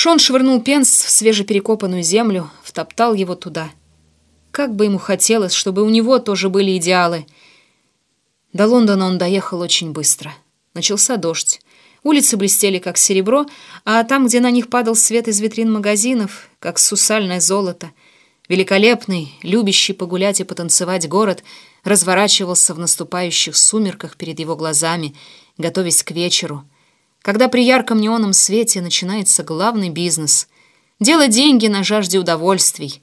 Шон швырнул пенс в свежеперекопанную землю, втоптал его туда. Как бы ему хотелось, чтобы у него тоже были идеалы. До Лондона он доехал очень быстро. Начался дождь. Улицы блестели, как серебро, а там, где на них падал свет из витрин магазинов, как сусальное золото, великолепный, любящий погулять и потанцевать город разворачивался в наступающих сумерках перед его глазами, готовясь к вечеру — когда при ярком неоном свете начинается главный бизнес — делать деньги на жажде удовольствий,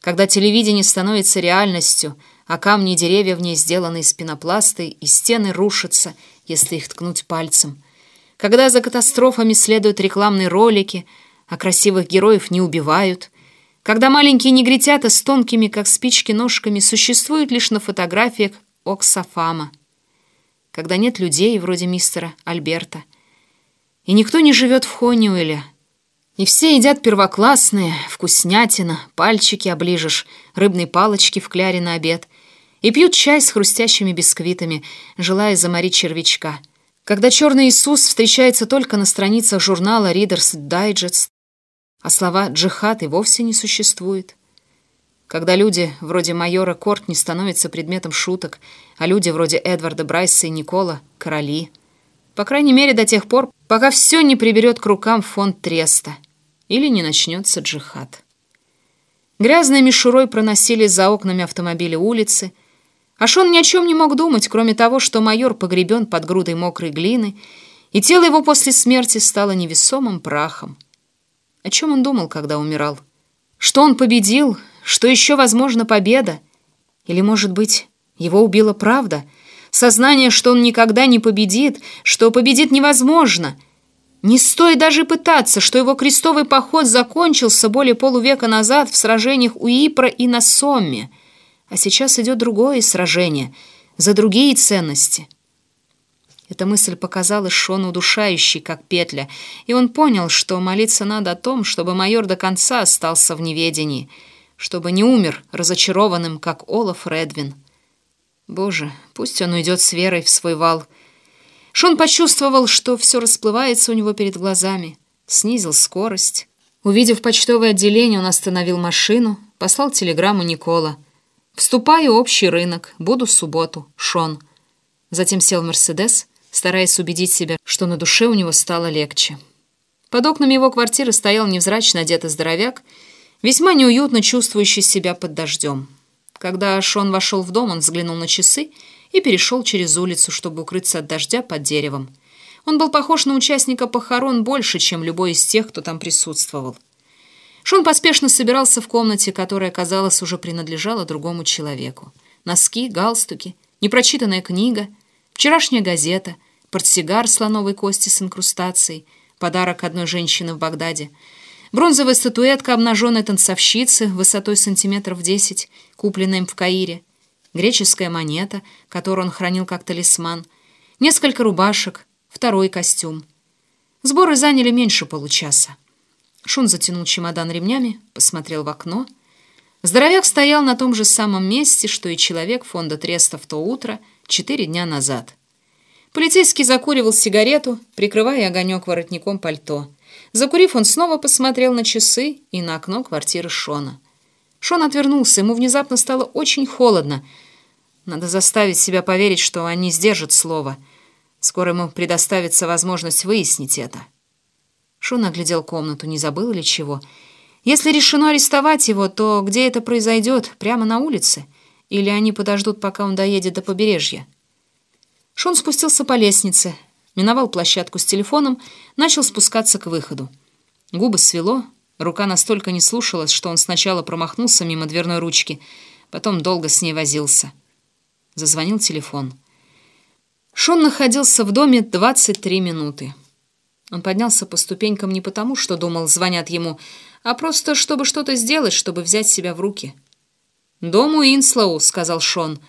когда телевидение становится реальностью, а камни и деревья в ней сделаны из пенопласта, и стены рушатся, если их ткнуть пальцем, когда за катастрофами следуют рекламные ролики, а красивых героев не убивают, когда маленькие негритята с тонкими, как спички, ножками существуют лишь на фотографиях Оксафама, когда нет людей вроде мистера Альберта, и никто не живет в Хониуэле. И все едят первоклассные, вкуснятина, пальчики оближешь, рыбные палочки в кляре на обед. И пьют чай с хрустящими бисквитами, желая заморить червячка. Когда черный Иисус встречается только на страницах журнала Reader's Digest, а слова «джихад» и вовсе не существует. Когда люди вроде майора Кортни становятся предметом шуток, а люди вроде Эдварда Брайса и Никола — короли — по крайней мере, до тех пор, пока все не приберет к рукам фонд Треста или не начнется джихад. Грязной мишурой проносились за окнами автомобиля улицы, а Шон ни о чем не мог думать, кроме того, что майор погребен под грудой мокрой глины, и тело его после смерти стало невесомым прахом. О чем он думал, когда умирал? Что он победил? Что еще возможна победа? Или, может быть, его убила правда — Сознание, что он никогда не победит, что победит невозможно. Не стоит даже пытаться, что его крестовый поход закончился более полувека назад в сражениях у Ипра и на Сомме. А сейчас идет другое сражение, за другие ценности. Эта мысль показалась Шону удушающей, как петля, и он понял, что молиться надо о том, чтобы майор до конца остался в неведении, чтобы не умер разочарованным, как Олаф Редвин. Боже, пусть он уйдет с верой в свой вал. Шон почувствовал, что все расплывается у него перед глазами. Снизил скорость. Увидев почтовое отделение, он остановил машину, послал телеграмму Никола. «Вступаю в общий рынок. Буду в субботу. Шон». Затем сел в «Мерседес», стараясь убедить себя, что на душе у него стало легче. Под окнами его квартиры стоял невзрачно одетый здоровяк, весьма неуютно чувствующий себя под дождем. Когда Шон вошел в дом, он взглянул на часы и перешел через улицу, чтобы укрыться от дождя под деревом. Он был похож на участника похорон больше, чем любой из тех, кто там присутствовал. Шон поспешно собирался в комнате, которая, казалось, уже принадлежала другому человеку. Носки, галстуки, непрочитанная книга, вчерашняя газета, портсигар слоновой кости с инкрустацией, подарок одной женщины в Багдаде — Бронзовая статуэтка обнаженной танцовщицы высотой сантиметров десять, купленная им в Каире. Греческая монета, которую он хранил как талисман. Несколько рубашек, второй костюм. Сборы заняли меньше получаса. Шун затянул чемодан ремнями, посмотрел в окно. Здоровяк стоял на том же самом месте, что и человек фонда Треста в то утро, четыре дня назад. Полицейский закуривал сигарету, прикрывая огонек воротником пальто. Закурив, он снова посмотрел на часы и на окно квартиры Шона. Шон отвернулся, ему внезапно стало очень холодно. Надо заставить себя поверить, что они сдержат слово. Скоро ему предоставится возможность выяснить это. Шон оглядел комнату, не забыл ли чего. Если решено арестовать его, то где это произойдет? Прямо на улице? Или они подождут, пока он доедет до побережья? Шон спустился по лестнице, миновал площадку с телефоном, начал спускаться к выходу. Губы свело, рука настолько не слушалась, что он сначала промахнулся мимо дверной ручки, потом долго с ней возился. Зазвонил телефон. Шон находился в доме 23 минуты. Он поднялся по ступенькам не потому, что думал, звонят ему, а просто, чтобы что-то сделать, чтобы взять себя в руки. «Дому Инслоу», — сказал Шон.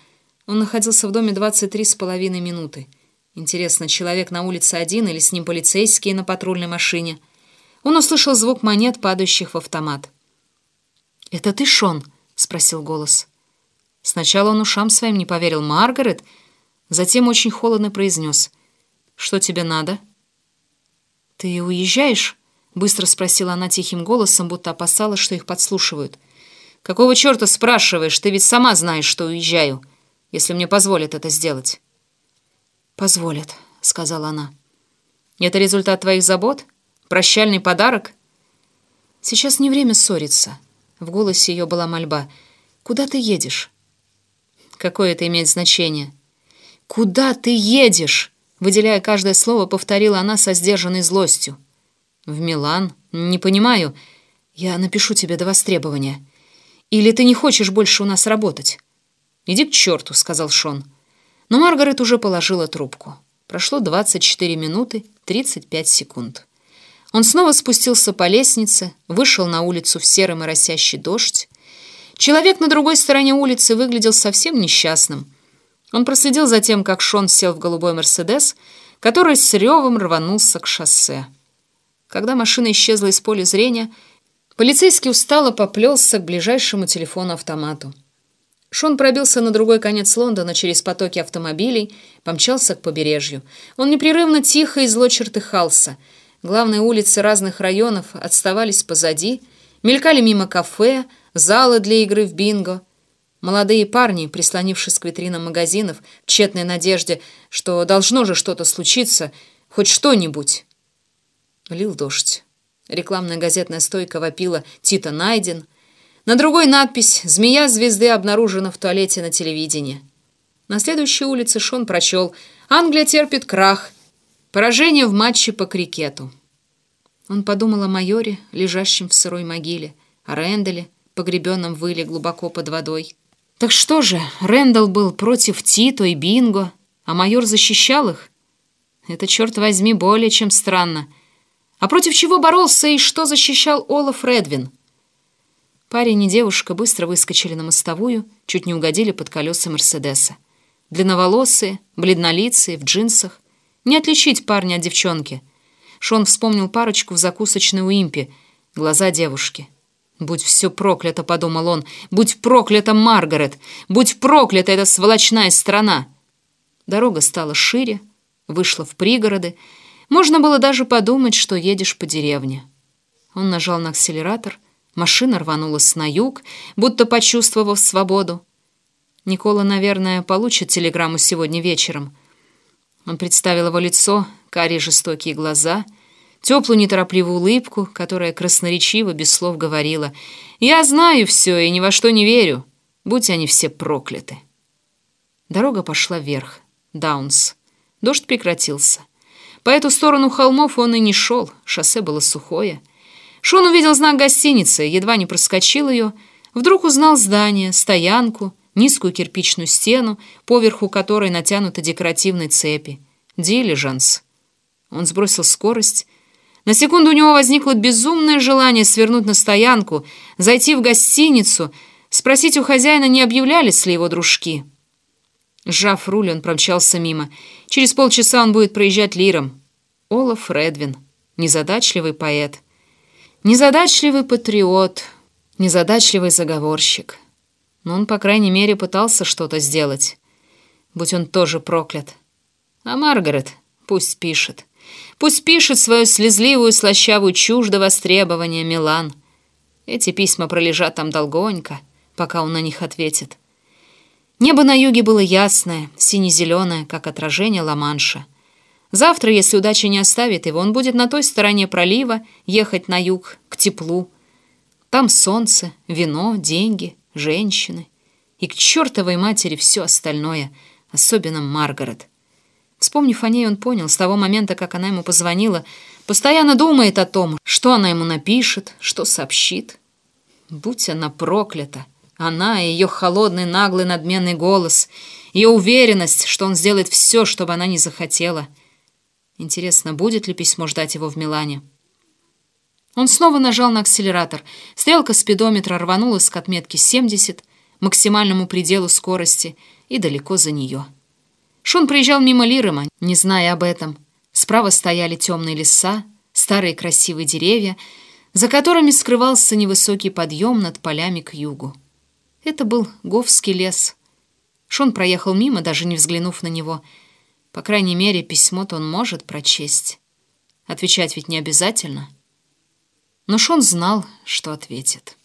Он находился в доме 23 с половиной минуты. Интересно, человек на улице один или с ним полицейские на патрульной машине? Он услышал звук монет, падающих в автомат. «Это ты, Шон?» — спросил голос. Сначала он ушам своим не поверил. «Маргарет?» Затем очень холодно произнес. «Что тебе надо?» «Ты уезжаешь?» — быстро спросила она тихим голосом, будто опасалась, что их подслушивают. «Какого черта спрашиваешь? Ты ведь сама знаешь, что уезжаю, если мне позволят это сделать». «Позволят», — сказала она. «Это результат твоих забот? Прощальный подарок?» «Сейчас не время ссориться». В голосе ее была мольба. «Куда ты едешь?» «Какое это имеет значение?» «Куда ты едешь?» Выделяя каждое слово, повторила она со сдержанной злостью. «В Милан? Не понимаю. Я напишу тебе до востребования. Или ты не хочешь больше у нас работать?» «Иди к черту», — сказал Шон. Но Маргарет уже положила трубку. Прошло 24 минуты 35 секунд. Он снова спустился по лестнице, вышел на улицу в серый моросящий дождь. Человек на другой стороне улицы выглядел совсем несчастным. Он проследил за тем, как Шон сел в голубой «Мерседес», который с ревом рванулся к шоссе. Когда машина исчезла из поля зрения, полицейский устало поплелся к ближайшему телефону-автомату. Шон пробился на другой конец Лондона через потоки автомобилей, помчался к побережью. Он непрерывно тихо и зло чертыхался. Главные улицы разных районов отставались позади, мелькали мимо кафе, залы для игры в бинго. Молодые парни, прислонившись к витринам магазинов, в тщетной надежде, что должно же что-то случиться, хоть что-нибудь. Лил дождь. Рекламная газетная стойка вопила «Тита найден», на другой надпись «Змея звезды обнаружена в туалете на телевидении». На следующей улице Шон прочел «Англия терпит крах. Поражение в матче по крикету». Он подумал о майоре, лежащем в сырой могиле, о Рэндале, погребенном в иле глубоко под водой. Так что же, Рэндалл был против Тито и Бинго, а майор защищал их? Это, черт возьми, более чем странно. А против чего боролся и что защищал Олаф Редвин? Парень и девушка быстро выскочили на мостовую, чуть не угодили под колеса Мерседеса. Длинноволосые, бледнолицые, в джинсах. Не отличить парня от девчонки. Шон вспомнил парочку в закусочной Уимпе. Глаза девушки. «Будь все проклято», — подумал он. «Будь проклята, Маргарет! Будь проклята эта сволочная страна!» Дорога стала шире, вышла в пригороды. Можно было даже подумать, что едешь по деревне. Он нажал на акселератор — Машина рванулась на юг, будто почувствовав свободу. Никола, наверное, получит телеграмму сегодня вечером. Он представил его лицо, карие жестокие глаза, теплую неторопливую улыбку, которая красноречиво, без слов говорила «Я знаю все и ни во что не верю, будь они все прокляты». Дорога пошла вверх, Даунс. Дождь прекратился. По эту сторону холмов он и не шел, шоссе было сухое. Шон увидел знак гостиницы, едва не проскочил ее, вдруг узнал здание, стоянку, низкую кирпичную стену, поверху которой натянуты декоративные цепи. Дилижанс. Он сбросил скорость. На секунду у него возникло безумное желание свернуть на стоянку, зайти в гостиницу, спросить у хозяина, не объявлялись ли его дружки. Сжав руль, он промчался мимо. Через полчаса он будет проезжать лиром. Олаф Редвин, незадачливый поэт — Незадачливый патриот, незадачливый заговорщик. Но он, по крайней мере, пытался что-то сделать. Будь он тоже проклят. А Маргарет пусть пишет. Пусть пишет свою слезливую, слащавую чушь до востребования Милан. Эти письма пролежат там долгонько, пока он на них ответит. Небо на юге было ясное, сине-зеленое, как отражение Ла-Манша. Завтра, если удача не оставит его, он будет на той стороне пролива ехать на юг, к теплу. Там солнце, вино, деньги, женщины. И к чертовой матери все остальное, особенно Маргарет. Вспомнив о ней, он понял, с того момента, как она ему позвонила, постоянно думает о том, что она ему напишет, что сообщит. Будь она проклята! Она и ее холодный, наглый, надменный голос, ее уверенность, что он сделает все, чтобы она не захотела — Интересно, будет ли письмо ждать его в Милане? Он снова нажал на акселератор. Стрелка спидометра рванулась к отметке 70, максимальному пределу скорости, и далеко за нее. Шон проезжал мимо Лирема, не зная об этом. Справа стояли темные леса, старые красивые деревья, за которыми скрывался невысокий подъем над полями к югу. Это был Говский лес. Шон проехал мимо, даже не взглянув на него — по крайней мере, письмо-то он может прочесть. Отвечать ведь не обязательно. Но Шон знал, что ответит.